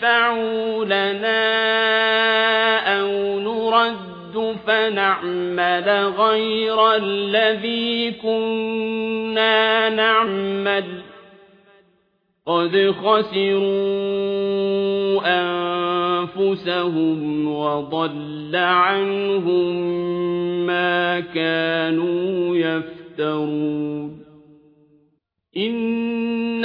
فيشفعوا لنا أو نرد فنعمل غير الذي كنا نعمل قد خسروا أنفسهم وضل عنهم ما كانوا يفترون إن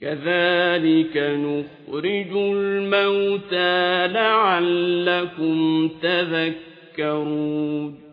كذلك نخرج الموتى لعلكم تذكرون